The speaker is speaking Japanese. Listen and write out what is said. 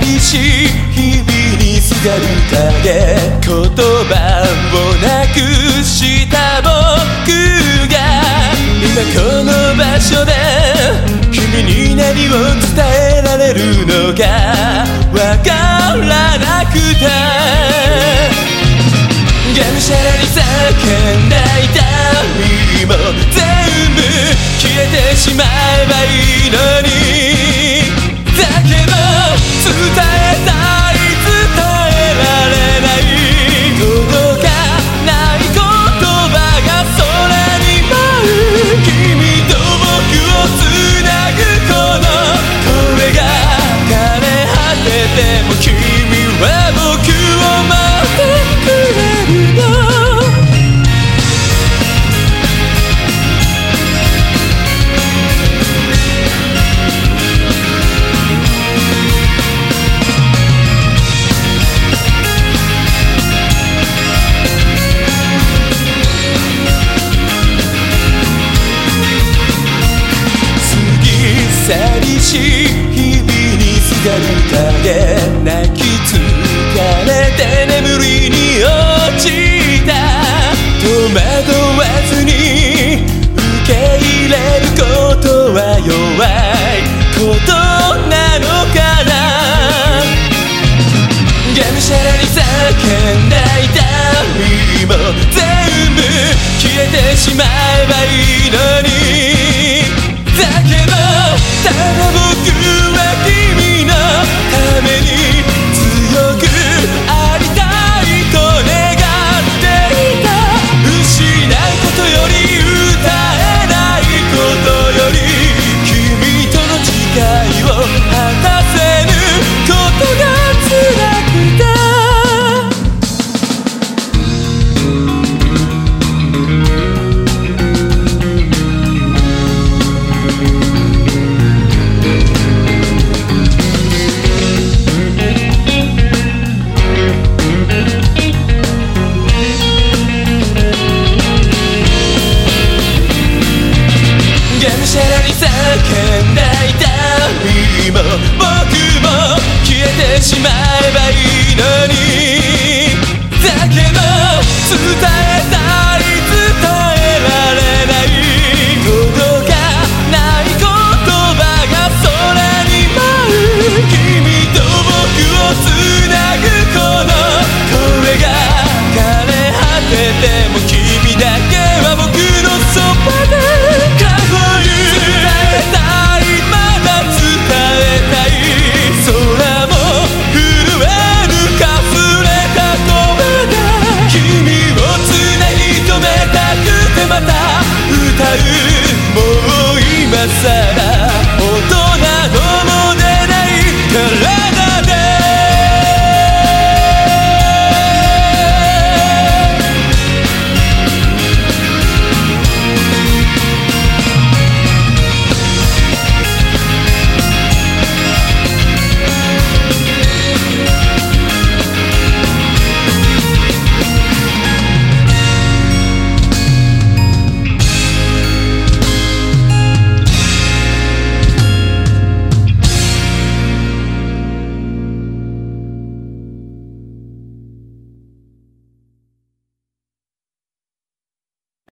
りし日々にすがる影言葉をなくした僕が今この場所で君に何を伝えられるのかわからなくて。にすがる影泣き疲れて眠りに落ちた戸惑わずに受け入れることは弱いことなのかな？がむしゃらに叫んだ痛みも全部消えてしまえばいいのに。がむしゃらに叫んだ痛みも僕も消えてしまえばいいのにだけど伝え